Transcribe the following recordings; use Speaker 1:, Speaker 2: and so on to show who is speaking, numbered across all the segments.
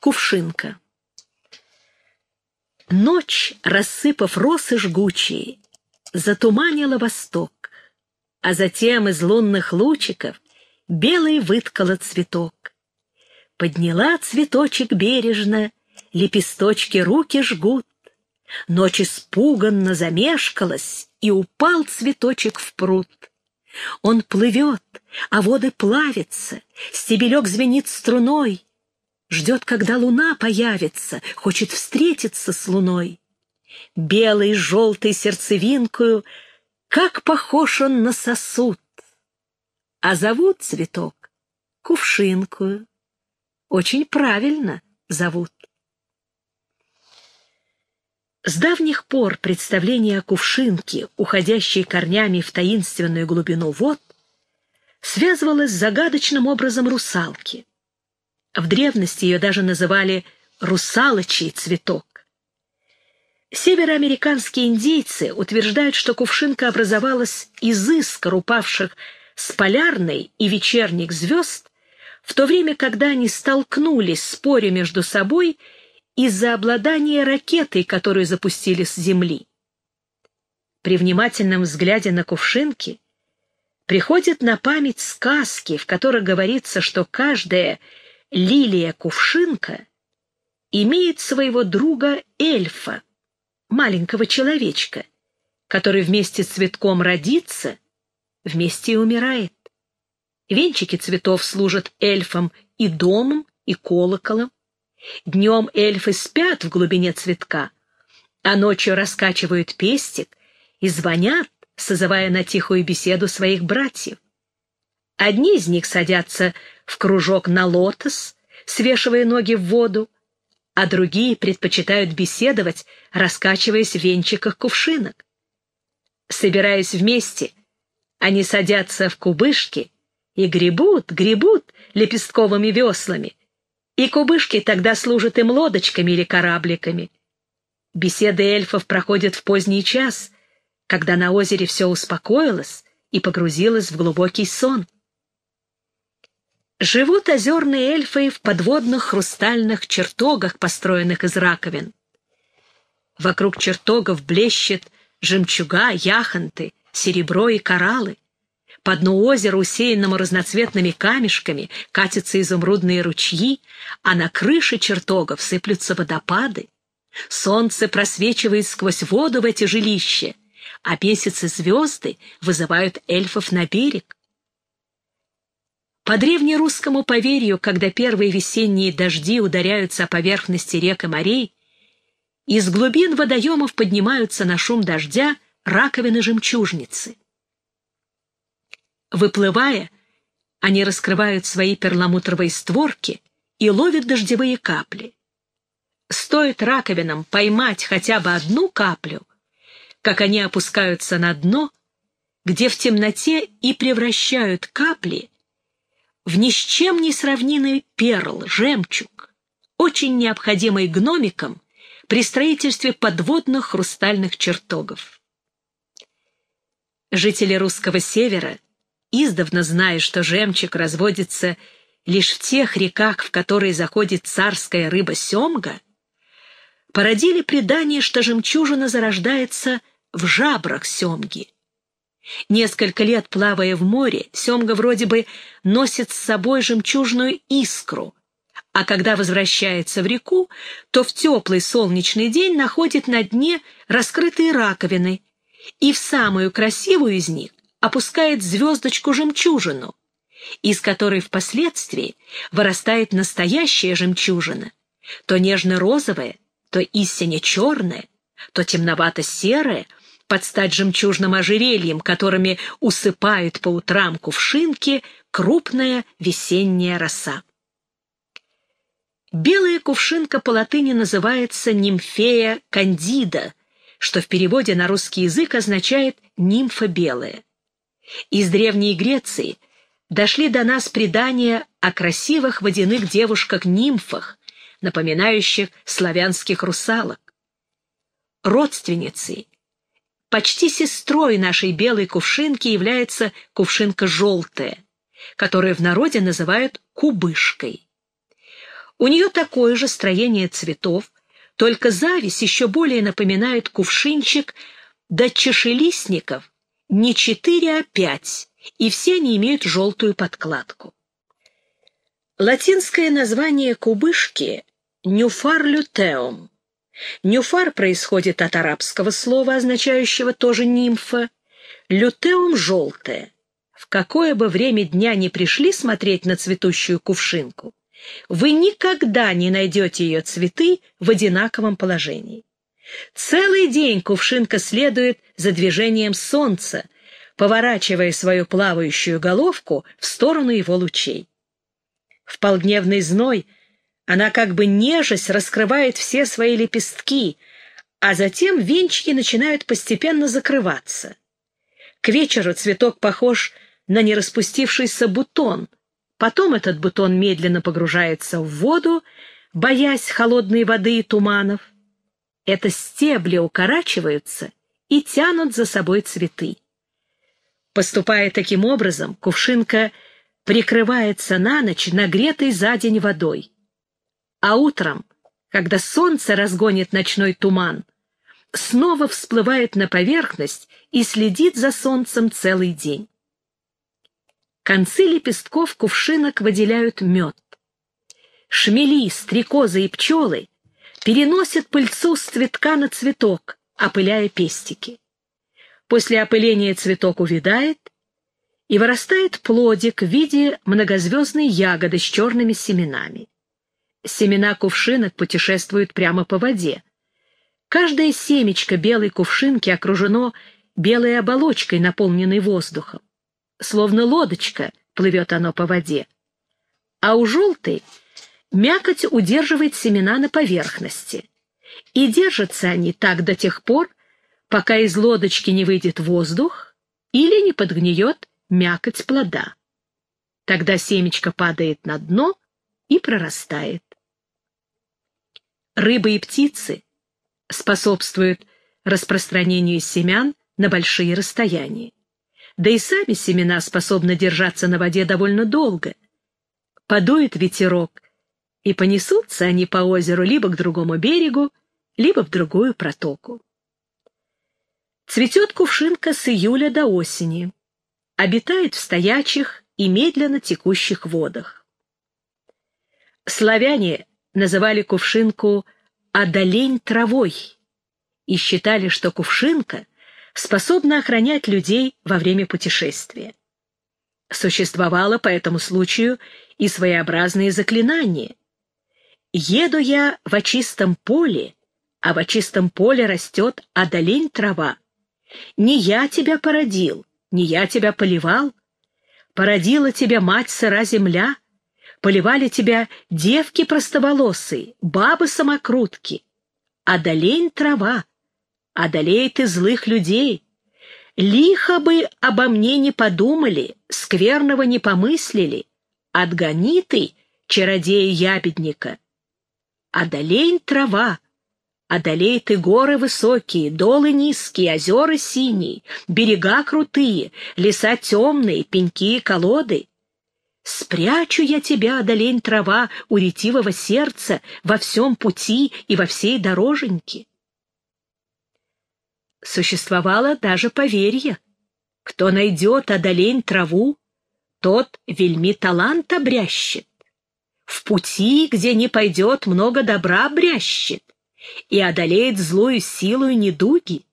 Speaker 1: Кувшинка. Ночь, рассыпав росы жгучие, затуманила восток, а затем из лунных лучиков белый выткала цветок. Подняла цветочек бережно, лепесточки руки жгут. Ночь испуганно замешкалась, и упал цветочек в пруд. Он плывет, а воды плавятся, стебелек звенит струной, ждет, когда луна появится, хочет встретиться с луной. Белый, желтый сердцевинкою, как похож он на сосуд. А зовут цветок кувшинкую. Очень правильно зовут. С давних пор представление о кувшинке, уходящей корнями в таинственную глубину вод, связывалось с загадочным образом русалки. В древности ее даже называли «русалочий цветок». Североамериканские индейцы утверждают, что кувшинка образовалась из искр, упавших с полярной и вечерних звезд, в то время, когда они столкнулись, споря между собой, из-за обладания ракетой, которую запустили с Земли. При внимательном взгляде на кувшинки приходят на память сказки, в которых говорится, что каждая лилия-кувшинка имеет своего друга эльфа, маленького человечка, который вместе с цветком родится, вместе и умирает. Венчики цветов служат эльфам и домом, и колоколом. Днем эльфы спят в глубине цветка, а ночью раскачивают пестик и звонят, созывая на тихую беседу своих братьев. Одни из них садятся в кружок на лотос, свешивая ноги в воду, а другие предпочитают беседовать, раскачиваясь в венчиках кувшинок. Собираясь вместе, они садятся в кубышки и гребут, гребут лепестковыми веслами, и кубышки тогда служат им лодочками или корабликами. Беседы эльфов проходят в поздний час, когда на озере все успокоилось и погрузилось в глубокий сон. Живут озерные эльфы в подводных хрустальных чертогах, построенных из раковин. Вокруг чертогов блещет жемчуга, яхонты, серебро и кораллы. По дну озера, усеянному разноцветными камешками, катятся изумрудные ручьи, а на крыше чертогов сыплются водопады. Солнце просвечивает сквозь воду в эти жилища, а месяцы звезды вызывают эльфов на берег. По древнерусскому поверью, когда первые весенние дожди ударяются о поверхности рек и морей, из глубин водоемов поднимаются на шум дождя раковины-жемчужницы. Выплывая, они раскрывают свои перламутровые створки и ловят дождевые капли. Стоит раковинам поймать хотя бы одну каплю, как они опускаются на дно, где в темноте и превращают капли в ни с чем не сравнимый перл, жемчуг, очень необходимый гномикам при строительстве подводных хрустальных чертогов. Жители русского севера, издавна зная, что жемчуг разводится лишь в тех реках, в которые заходит царская рыба семга, породили предание, что жемчужина зарождается в жабрах семги. Несколько лет плавая в море, семга вроде бы носит с собой жемчужную искру, а когда возвращается в реку, то в теплый солнечный день находит на дне раскрытые раковины и в самую красивую из них опускает звездочку-жемчужину, из которой впоследствии вырастает настоящая жемчужина, то нежно-розовая, то истинно черная, то темновато-серая, под стать жемчужным ожерельем, которыми усыпают по утрам кувшинки крупная весенняя роса. Белая кувшинка по латыни называется нимфея кандида, что в переводе на русский язык означает «нимфа белая». Из Древней Греции дошли до нас предания о красивых водяных девушках-нимфах, напоминающих славянских русалок. Родственницей Почти сестрой нашей белой кувшинки является кувшинка желтая, которую в народе называют кубышкой. У нее такое же строение цветов, только зависть еще более напоминает кувшинчик до чешелистников не четыре, а пять, и все они имеют желтую подкладку. Латинское название кубышки — нюфар лютеум. Нюфар происходит от арабского слова, означающего тоже нимфа. Лютеум — желтое. В какое бы время дня не пришли смотреть на цветущую кувшинку, вы никогда не найдете ее цветы в одинаковом положении. Целый день кувшинка следует за движением солнца, поворачивая свою плавающую головку в сторону его лучей. В полдневный зной она как бы нежесть раскрывает все свои лепестки, а затем венчики начинают постепенно закрываться. К вечеру цветок похож на нераспустившийся бутон — Потом этот бутон медленно погружается в воду, боясь холодной воды и туманов. Это стебли укорачиваются и тянут за собой цветы. Поступая таким образом, кувшинка прикрывается на ночь нагретой за день водой. А утром, когда солнце разгонит ночной туман, снова всплывает на поверхность и следит за солнцем целый день. Концы лепестков кувшинок выделяют мед. Шмели, стрекозы и пчелы переносят пыльцу с цветка на цветок, опыляя пестики. После опыления цветок увядает, и вырастает плодик в виде многозвездной ягоды с черными семенами. Семена кувшинок путешествуют прямо по воде. Каждое семечко белой кувшинки окружено белой оболочкой, наполненной воздухом словно лодочка, плывет оно по воде. А у желтой мякоть удерживает семена на поверхности. И держатся они так до тех пор, пока из лодочки не выйдет воздух или не подгниет мякоть плода. Тогда семечко падает на дно и прорастает. Рыбы и птицы способствуют распространению семян на большие расстояния да и сами семена способны держаться на воде довольно долго. Подует ветерок, и понесутся они по озеру либо к другому берегу, либо в другую протоку. Цветет кувшинка с июля до осени, обитает в стоячих и медленно текущих водах. Славяне называли кувшинку «одолень травой» и считали, что кувшинка способна охранять людей во время путешествия. Существовало по этому случаю и своеобразные заклинания. «Еду я в чистом поле, а в чистом поле растет одолень трава. Не я тебя породил, не я тебя поливал. Породила тебя мать сыра земля, поливали тебя девки простоволосые, бабы-самокрутки. Одолень трава, одолей ты злых людей. Лихо бы обо мне не подумали, скверного не помыслили. Отгони ты, чародея ябедника. Одолень трава, одолей ты горы высокие, долы низкие, озера синие, берега крутые, леса темные, пеньки и колоды. Спрячу я тебя, одолень трава, у ретивого сердца, во всем пути и во всей дороженьке. Существовало даже поверье. Кто найдет одолень траву, тот вельми талант обрящет. В пути, где не пойдет, много добра обрящет и одолеет злую силу и недуги.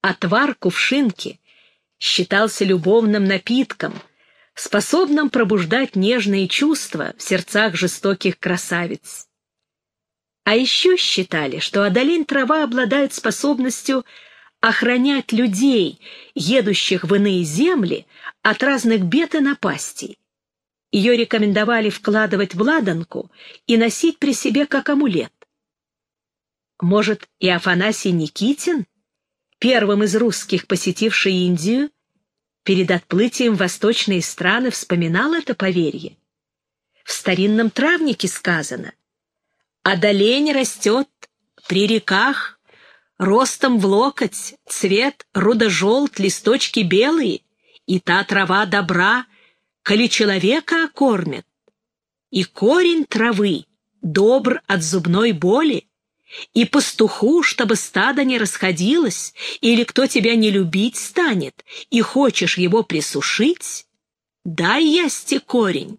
Speaker 1: Отвар кувшинки считался любовным напитком, способным пробуждать нежные чувства в сердцах жестоких красавиц. А еще считали, что одолень трава обладает способностью охранять людей, едущих в иные земли, от разных бед и напастей. Ее рекомендовали вкладывать в ладанку и носить при себе как амулет. Может, и Афанасий Никитин, первым из русских, посетивший Индию, перед отплытием в восточные страны вспоминал это поверье. В старинном травнике сказано Одолень растет при реках, ростом в локоть, цвет рудожелт, листочки белые, и та трава добра, коли человека окормит. и корень травы добр от зубной боли, и пастуху, чтобы стадо не расходилось, или кто тебя не любить станет, и хочешь его присушить, дай ясти корень.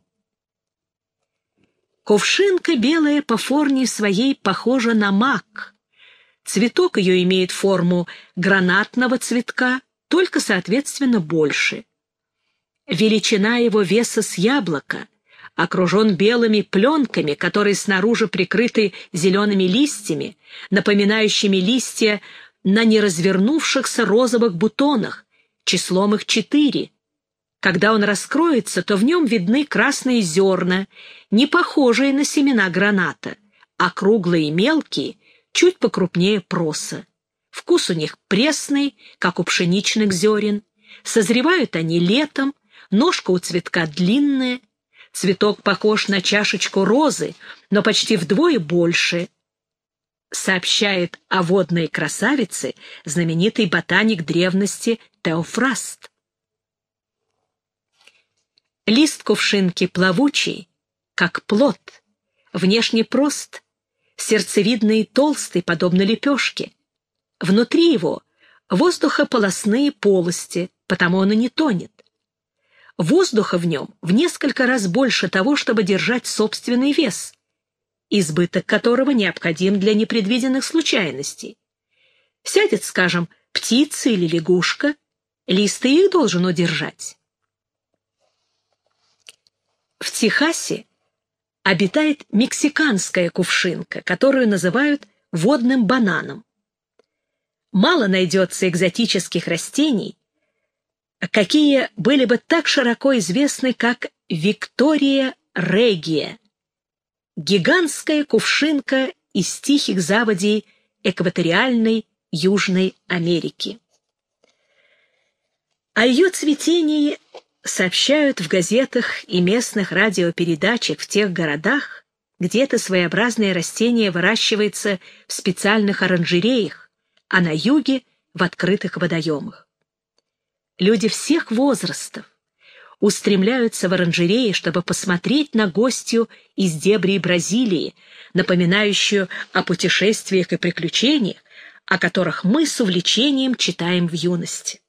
Speaker 1: Кувшинка белая по форме своей похожа на мак. Цветок ее имеет форму гранатного цветка, только, соответственно, больше. Величина его веса с яблока, окружен белыми пленками, которые снаружи прикрыты зелеными листьями, напоминающими листья на неразвернувшихся розовых бутонах, числом их четыре. Когда он раскроется, то в нем видны красные зерна, не похожие на семена граната, а круглые и мелкие, чуть покрупнее проса. Вкус у них пресный, как у пшеничных зерен. Созревают они летом, ножка у цветка длинная, Цветок похож на чашечку розы, но почти вдвое больше, сообщает о водной красавице знаменитый ботаник древности Теофраст. Лист кувшинки плавучий, как плод, внешне прост, сердцевидный и толстый, подобно лепешке. Внутри его воздухополосные полости, потому он и не тонет. Воздуха в нем в несколько раз больше того, чтобы держать собственный вес, избыток которого необходим для непредвиденных случайностей. Сядет, скажем, птица или лягушка, листы их должен удержать. В Техасе обитает мексиканская кувшинка, которую называют водным бананом. Мало найдется экзотических растений, какие были бы так широко известны, как Виктория Регия, гигантская кувшинка из тихих заводей экваториальной Южной Америки. О ее цветении сообщают в газетах и местных радиопередачах в тех городах, где это своеобразное растение выращивается в специальных оранжереях, а на юге — в открытых водоемах. Люди всех возрастов устремляются в оранжереи, чтобы посмотреть на гостью из дебрей Бразилии, напоминающую о путешествиях и приключениях, о которых мы с увлечением читаем в юности.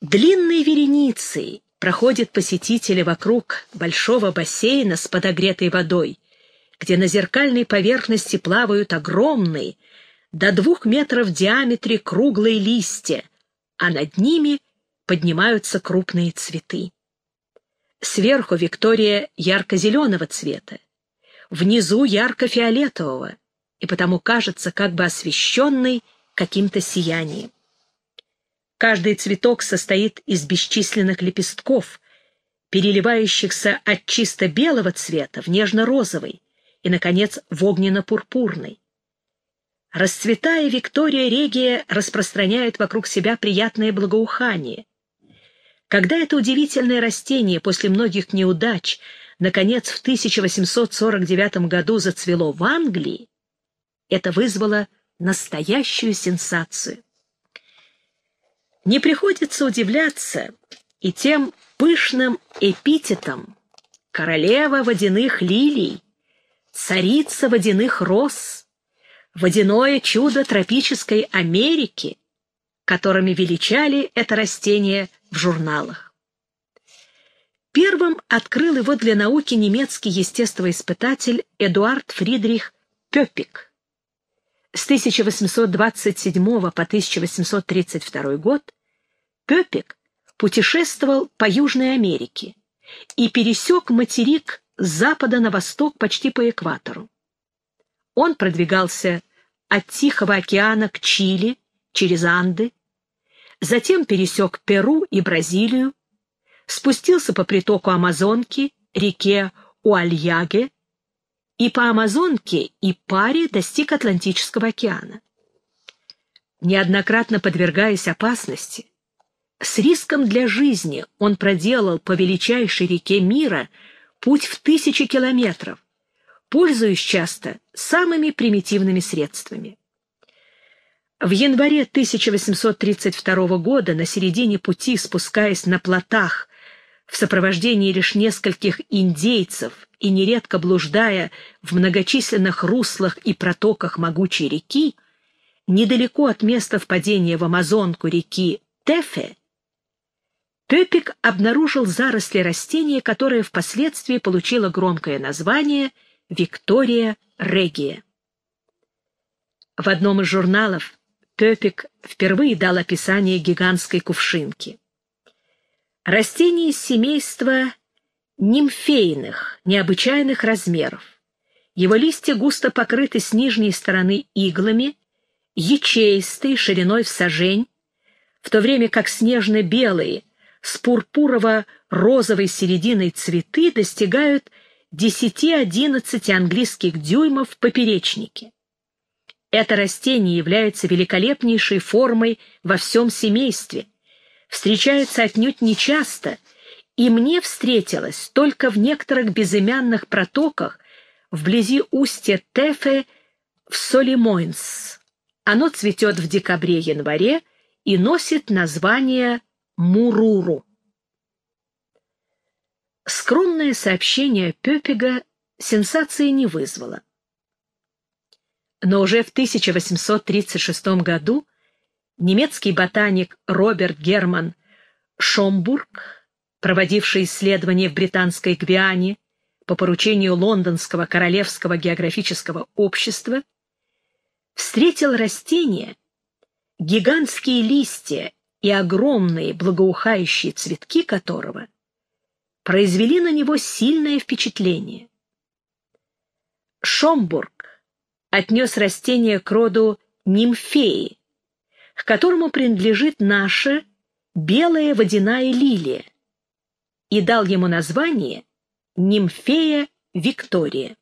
Speaker 1: Длинной вереницей проходят посетители вокруг большого бассейна с подогретой водой, где на зеркальной поверхности плавают огромные, до двух метров в диаметре круглые листья, а над ними поднимаются крупные цветы. Сверху Виктория ярко-зеленого цвета, внизу ярко-фиолетового, и потому кажется как бы освещенной каким-то сиянием. Каждый цветок состоит из бесчисленных лепестков, переливающихся от чисто белого цвета в нежно-розовый и, наконец, в огненно-пурпурный. Расцветая, Виктория Регия распространяет вокруг себя приятное благоухание. Когда это удивительное растение после многих неудач наконец в 1849 году зацвело в Англии, это вызвало настоящую сенсацию. Не приходится удивляться и тем пышным эпитетом «королева водяных лилий», «царица водяных роз», водяное чудо тропической Америки, которыми величали это растение в журналах. Первым открыл его для науки немецкий естествоиспытатель Эдуард Фридрих Пёпик. С 1827 по 1832 год Пёпик путешествовал по Южной Америке и пересек материк с запада на восток почти по экватору. Он продвигался от Тихого океана к Чили через Анды, затем пересек Перу и Бразилию, спустился по притоку Амазонки, реке Уальяге, и по Амазонке и Паре достиг Атлантического океана. Неоднократно подвергаясь опасности, с риском для жизни он проделал по величайшей реке мира путь в тысячи километров, пользуясь часто самыми примитивными средствами. В январе 1832 года, на середине пути, спускаясь на плотах в сопровождении лишь нескольких индейцев и нередко блуждая в многочисленных руслах и протоках могучей реки, недалеко от места впадения в Амазонку реки Тефе, Пепик обнаружил заросли растения, которое впоследствии получило громкое название Виктория регия. В одном из журналов Пепик впервые дал описание гигантской кувшинки. Растение из семейства нимфейных, необычайных размеров. Его листья густо покрыты с нижней стороны иглами, ячеистые, шириной в сажень, в то время как снежно-белые, с пурпурово-розовой серединой цветы достигают 10-11 английских дюймов в поперечнике. Это растение является великолепнейшей формой во всем семействе, встречается отнюдь нечасто, и мне встретилось только в некоторых безымянных протоках вблизи устья Тефе в Солимойнс. Оно цветет в декабре-январе и носит название Муруру. Скромное сообщение Пепега сенсации не вызвало. Но уже в 1836 году немецкий ботаник Роберт Герман Шомбург, проводивший исследования в британской Гвиане по поручению Лондонского Королевского географического общества, встретил растения, гигантские листья и огромные благоухающие цветки которого произвели на него сильное впечатление. Шомбург отнес растение к роду нимфеи, к которому принадлежит наша белая водяная лилия, и дал ему название нимфея Виктория.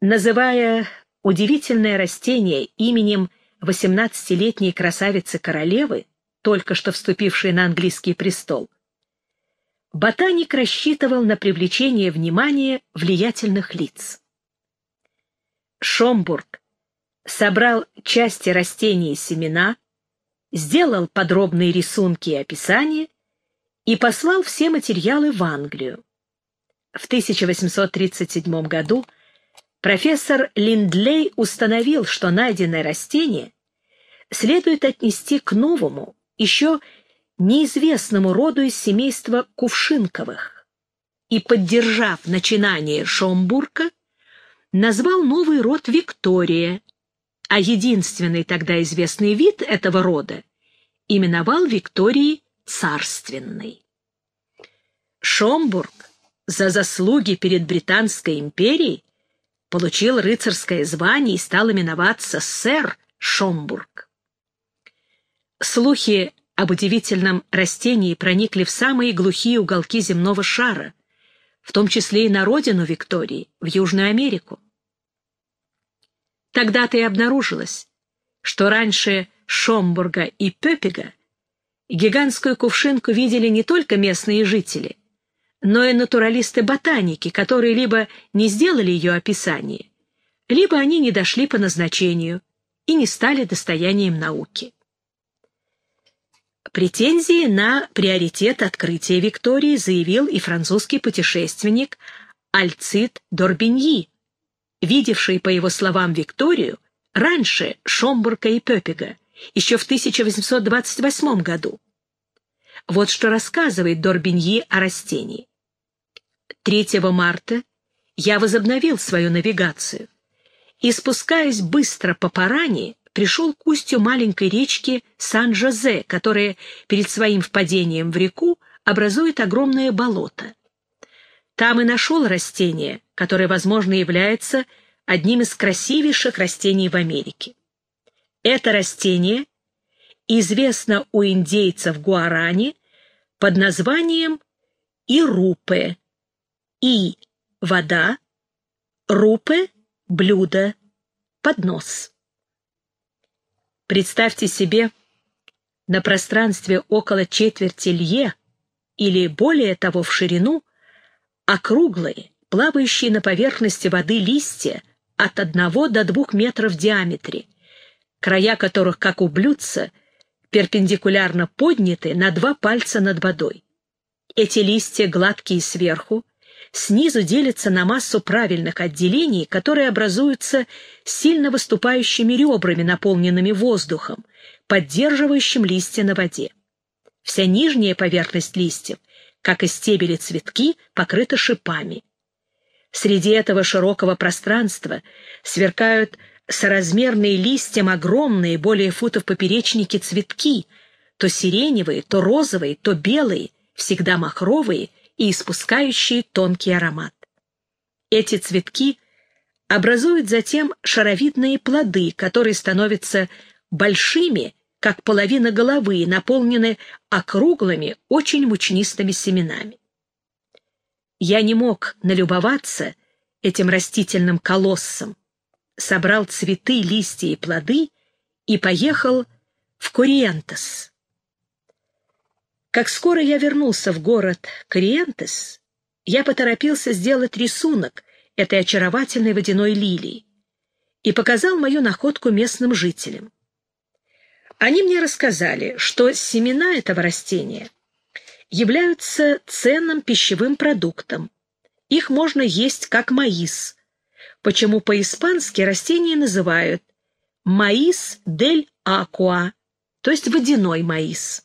Speaker 1: Называя удивительное растение именем 18-летней красавицы-королевы, только что вступившей на английский престол, ботаник рассчитывал на привлечение внимания влиятельных лиц. Шомбург собрал части растений и семена, сделал подробные рисунки и описания и послал все материалы в Англию. В 1837 году профессор Линдлей установил, что найденное растение следует отнести к новому, еще неизвестному роду из семейства кувшинковых, и, поддержав начинание Шомбурга, назвал новый род Виктория, а единственный тогда известный вид этого рода именовал Викторией царственной. Шомбург за заслуги перед Британской империей получил рыцарское звание и стал именоваться сэр Шомбург. Слухи об удивительном растении проникли в самые глухие уголки земного шара, в том числе и на родину Виктории, в Южную Америку. Тогда-то и обнаружилось, что раньше Шомбурга и Пепега гигантскую кувшинку видели не только местные жители, но и натуралисты-ботаники, которые либо не сделали ее описание, либо они не дошли по назначению и не стали достоянием науки. Претензии на приоритет открытия Виктории заявил и французский путешественник Альцит Дорбиньи, видевший, по его словам, Викторию раньше Шомбурга и Пепега, еще в 1828 году. Вот что рассказывает Дорбиньи о растении. 3 марта я возобновил свою навигацию и, спускаясь быстро по Паране, пришел к устью маленькой речки Сан-Жозе, которая перед своим впадением в реку образует огромное болото. Там и нашел растение, которое, возможно, является одним из красивейших растений в Америке. Это растение известно у индейцев Гуарани под названием ирупе. И — вода, рупе — блюдо, поднос. Представьте себе, на пространстве около четверти лье или более того в ширину округлые, плавающие на поверхности воды листья от одного до двух метров в диаметре, края которых, как у блюдца, перпендикулярно подняты на два пальца над водой. Эти листья гладкие сверху, снизу делятся на массу правильных отделений, которые образуются сильно выступающими ребрами, наполненными воздухом, поддерживающим листья на воде. Вся нижняя поверхность листьев, как и стебели цветки, покрыта шипами. Среди этого широкого пространства сверкают соразмерные листьям огромные, более футов поперечники цветки, то сиреневые, то розовые, то белые, всегда махровые и испускающие тонкий аромат. Эти цветки образуют затем шаровидные плоды, которые становятся большими, как половина головы, и наполнены округлыми, очень мучнистыми семенами. Я не мог налюбоваться этим растительным колоссом, собрал цветы, листья и плоды и поехал в Кориентес. Как скоро я вернулся в город Кориентес, я поторопился сделать рисунок этой очаровательной водяной лилии и показал мою находку местным жителям. Они мне рассказали, что семена этого растения являются ценным пищевым продуктом. Их можно есть как маис, почему по-испански растение называют «маис дель акуа», то есть водяной маис.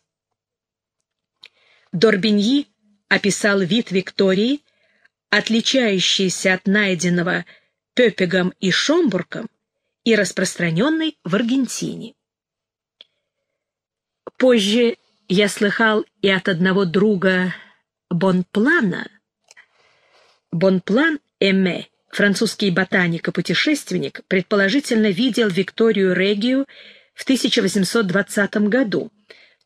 Speaker 1: Дорбиньи описал вид Виктории, отличающийся от найденного Пепегом и Шомбургом и распространенный в Аргентине. Позже я слыхал и от одного друга Бонплана. Бонплан Эме, французский ботаник и путешественник, предположительно видел Викторию Регию в 1820 году,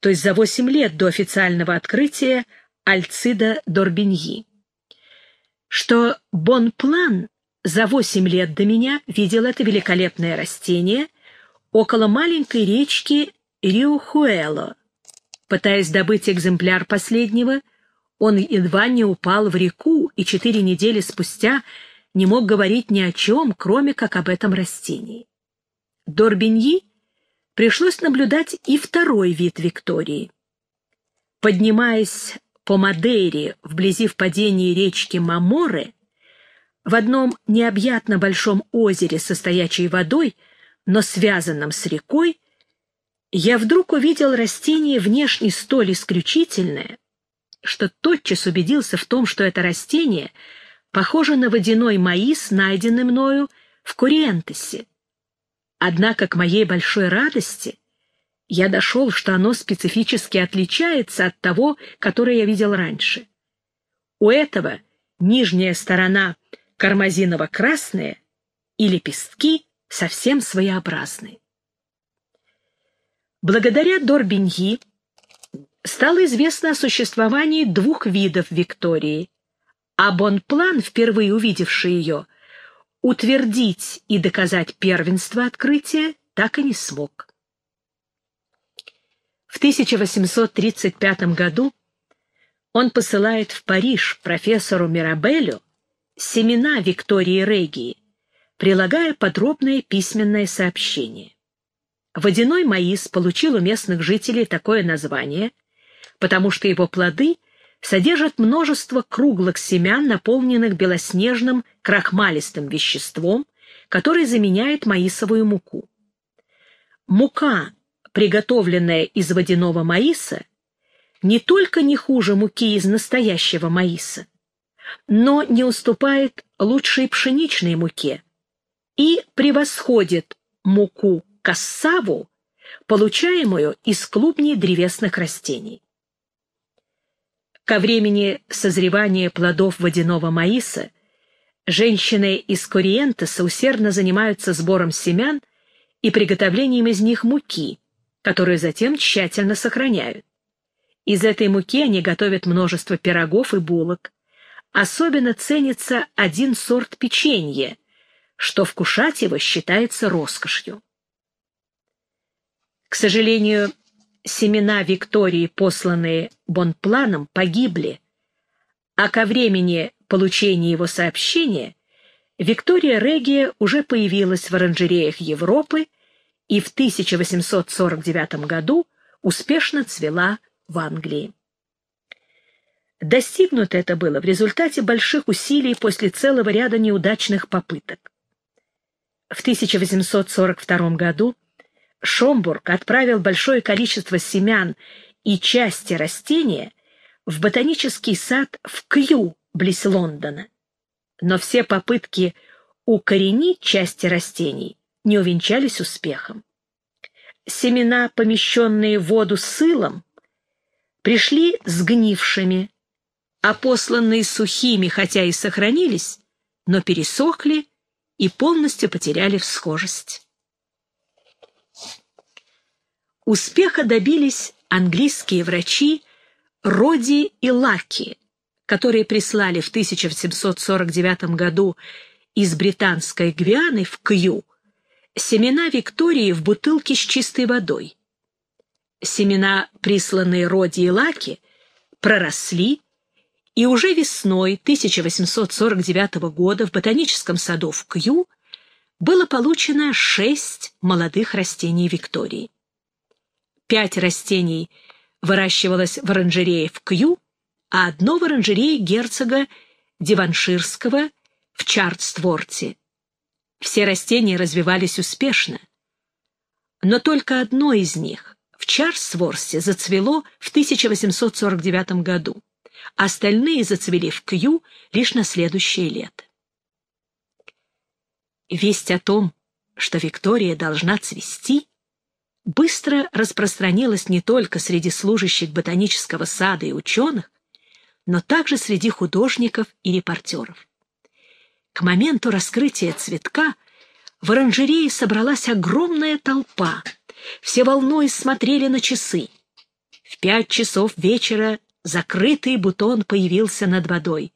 Speaker 1: то есть за 8 лет до официального открытия Альцида Дорбиньи. Что Бонплан за 8 лет до меня видел это великолепное растение около маленькой речки Риухуэло. Пытаясь добыть экземпляр последнего, он едва не упал в реку и четыре недели спустя не мог говорить ни о чем, кроме как об этом растении. Дорбиньи пришлось наблюдать и второй вид Виктории. Поднимаясь по Мадейре вблизи впадения речки Маморе, в одном необъятно большом озере со стоячей водой, но связанном с рекой, я вдруг увидел растение внешне столь исключительное, что тотчас убедился в том, что это растение похоже на водяной маис, найденный мною в Куриентесе. Однако, к моей большой радости, я дошел, что оно специфически отличается от того, которое я видел раньше. У этого нижняя сторона кармазиново-красная и лепестки совсем своеобразные. Благодаря Дорбиньи стало известно о существовании двух видов Виктории, а Бонплан, впервые увидевший ее, утвердить и доказать первенство открытия так и не смог. В 1835 году он посылает в Париж профессору Мирабелю семена Виктории Регии, прилагая подробное письменное сообщение. Водяной маис получил у местных жителей такое название, потому что его плоды содержат множество круглых семян, наполненных белоснежным крахмалистым веществом, которое заменяет маисовую муку. Мука, приготовленная из водяного маиса, не только не хуже муки из настоящего маиса, но не уступает лучшей пшеничной муке и превосходит муку кассаву, получаемую из клубней древесных растений. Ко времени созревания плодов водяного маиса женщины из Кориентеса усердно занимаются сбором семян и приготовлением из них муки, которую затем тщательно сохраняют. Из этой муки они готовят множество пирогов и булок. Особенно ценится один сорт печенья, что вкушать его считается роскошью. К сожалению, семена Виктории, посланные Бонпланом, погибли, а ко времени получения его сообщения Виктория Регия уже появилась в оранжереях Европы и в 1849 году успешно цвела в Англии. Достигнуто это было в результате больших усилий после целого ряда неудачных попыток. В 1842 году Шомбург отправил большое количество семян и части растения в ботанический сад в Кью, близ Лондона. Но все попытки укоренить части растений не увенчались успехом. Семена, помещенные в воду с сылом, пришли сгнившими, а посланные сухими, хотя и сохранились, но пересохли и полностью потеряли всхожесть. Успеха добились английские врачи Роди и Лаки, которые прислали в 1749 году из британской Гвианы в Кью семена Виктории в бутылке с чистой водой. Семена, присланные Роди и Лаки, проросли, и уже весной 1849 года в ботаническом саду в Кью было получено шесть молодых растений Виктории. Пять растений выращивалось в оранжерее в Кью, а одно в оранжерее герцога Диванширского в Чартстворте. Все растения развивались успешно, но только одно из них в Чартстворте зацвело в 1849 году, остальные зацвели в Кью лишь на следующее лето. Весть о том, что Виктория должна цвести, быстро распространилась не только среди служащих ботанического сада и ученых, но также среди художников и репортеров. К моменту раскрытия цветка в оранжерее собралась огромная толпа. Все волнуясь смотрели на часы. В пять часов вечера закрытый бутон появился над водой.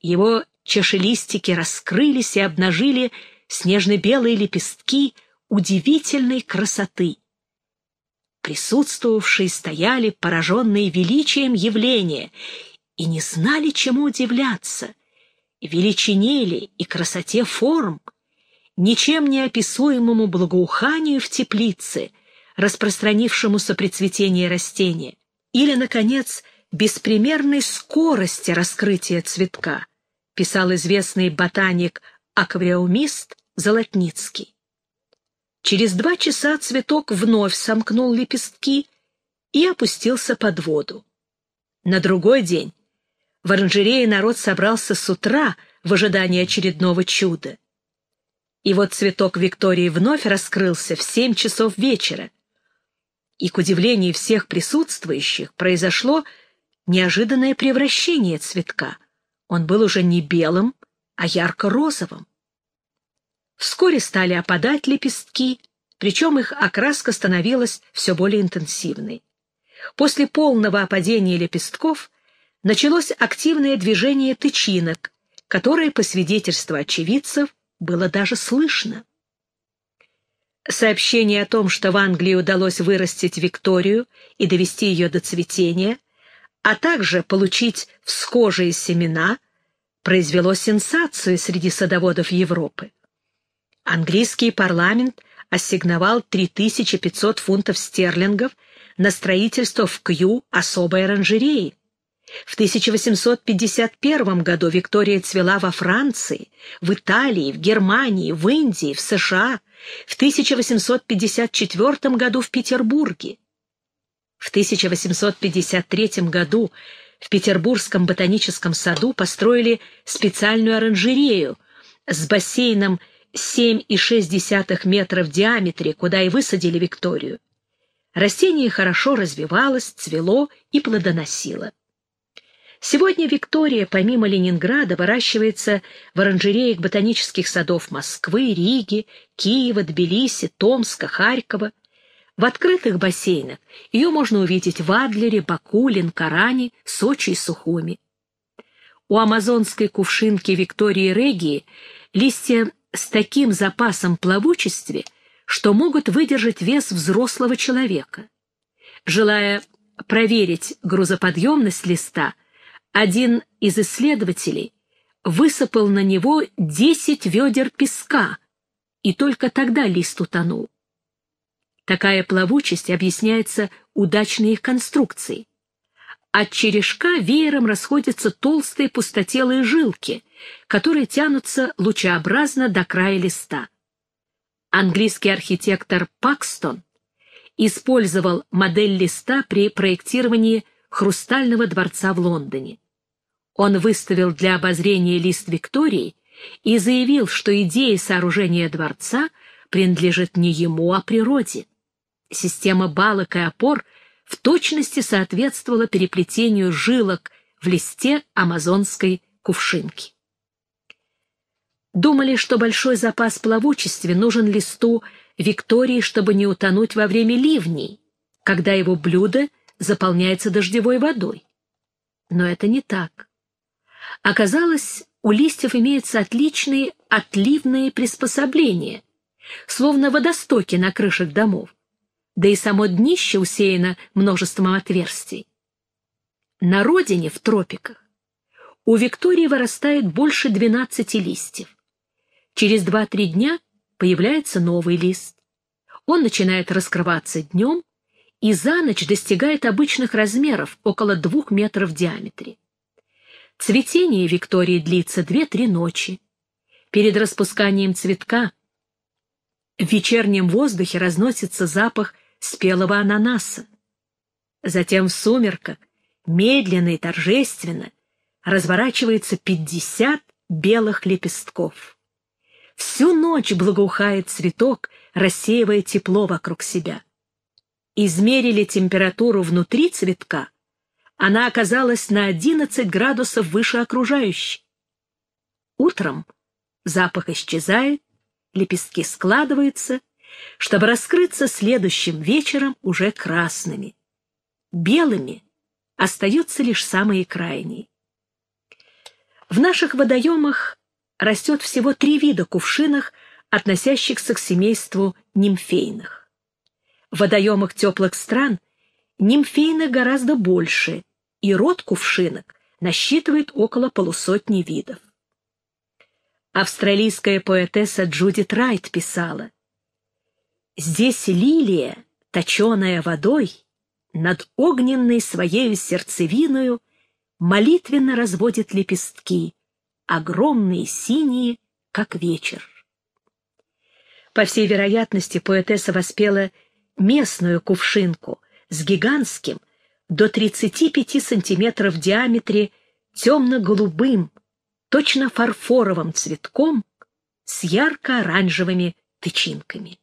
Speaker 1: Его чашелистики раскрылись и обнажили снежно-белые лепестки — удивительной красоты. Присутствовавшие стояли, пораженные величием явления, и не знали, чему удивляться, величине ли и красоте форм, ничем не описуемому благоуханию в теплице, распространившемуся при цветении растения, или, наконец, беспримерной скорости раскрытия цветка, писал известный ботаник-аквариумист Золотницкий. Через два часа цветок вновь сомкнул лепестки и опустился под воду. На другой день в оранжерее народ собрался с утра в ожидании очередного чуда. И вот цветок Виктории вновь раскрылся в семь часов вечера. И, к удивлению всех присутствующих, произошло неожиданное превращение цветка. Он был уже не белым, а ярко-розовым. Вскоре стали опадать лепестки, причем их окраска становилась все более интенсивной. После полного опадения лепестков началось активное движение тычинок, которое, по свидетельству очевидцев, было даже слышно. Сообщение о том, что в Англии удалось вырастить Викторию и довести ее до цветения, а также получить всхожие семена, произвело сенсацию среди садоводов Европы. Английский парламент ассигновал 3500 фунтов стерлингов на строительство в Кью особой оранжереи. В 1851 году Виктория цвела во Франции, в Италии, в Германии, в Индии, в США, в 1854 году в Петербурге. В 1853 году в Петербургском ботаническом саду построили специальную оранжерею с бассейном 7,6 метра в диаметре, куда и высадили Викторию. Растение хорошо развивалось, цвело и плодоносило. Сегодня Виктория, помимо Ленинграда, выращивается в оранжереях ботанических садов Москвы, Риги, Киева, Тбилиси, Томска, Харькова. В открытых бассейнах ее можно увидеть в Адлере, Баку, Ленкоране, Сочи и Сухуми. У амазонской кувшинки Виктории Регии листья с таким запасом плавучести, что могут выдержать вес взрослого человека. Желая проверить грузоподъемность листа, один из исследователей высыпал на него 10 ведер песка, и только тогда лист утонул. Такая плавучесть объясняется удачной их конструкцией. От черешка веером расходятся толстые пустотелые жилки, которые тянутся лучеобразно до края листа. Английский архитектор Пакстон использовал модель листа при проектировании Хрустального дворца в Лондоне. Он выставил для обозрения лист Виктории и заявил, что идея сооружения дворца принадлежит не ему, а природе. Система балок и опор в точности соответствовала переплетению жилок в листе амазонской кувшинки. Думали, что большой запас плавучести нужен листу Виктории, чтобы не утонуть во время ливней, когда его блюдо заполняется дождевой водой. Но это не так. Оказалось, у листьев имеются отличные отливные приспособления, словно водостоки на крышах домов, да и само днище усеяно множеством отверстий. На родине, в тропиках, у Виктории вырастает больше 12 листьев. Через 2-3 дня появляется новый лист. Он начинает раскрываться днем и за ночь достигает обычных размеров, около двух метров в диаметре. Цветение Виктории длится 2-3 ночи. Перед распусканием цветка в вечернем воздухе разносится запах спелого ананаса. Затем в сумерках, медленно и торжественно, разворачивается 50 белых лепестков. Всю ночь благоухает цветок, рассеивая тепло вокруг себя. Измерили температуру внутри цветка, она оказалась на 11 градусов выше окружающей. Утром запах исчезает, лепестки складываются, чтобы раскрыться следующим вечером уже красными. Белыми остаются лишь самые крайние. В наших водоемах растет всего три вида кувшинах, относящихся к семейству нимфейных. В водоемах теплых стран нимфейных гораздо больше, и род кувшинок насчитывает около полусотни видов. Австралийская поэтесса Джудит Райт писала «Здесь лилия, точеная водой, над огненной своею сердцевиною молитвенно разводит лепестки, огромные синие, как вечер. По всей вероятности, поэтесса воспела местную кувшинку с гигантским, до 35 сантиметров в диаметре темно-голубым, точно фарфоровым цветком с ярко-оранжевыми тычинками.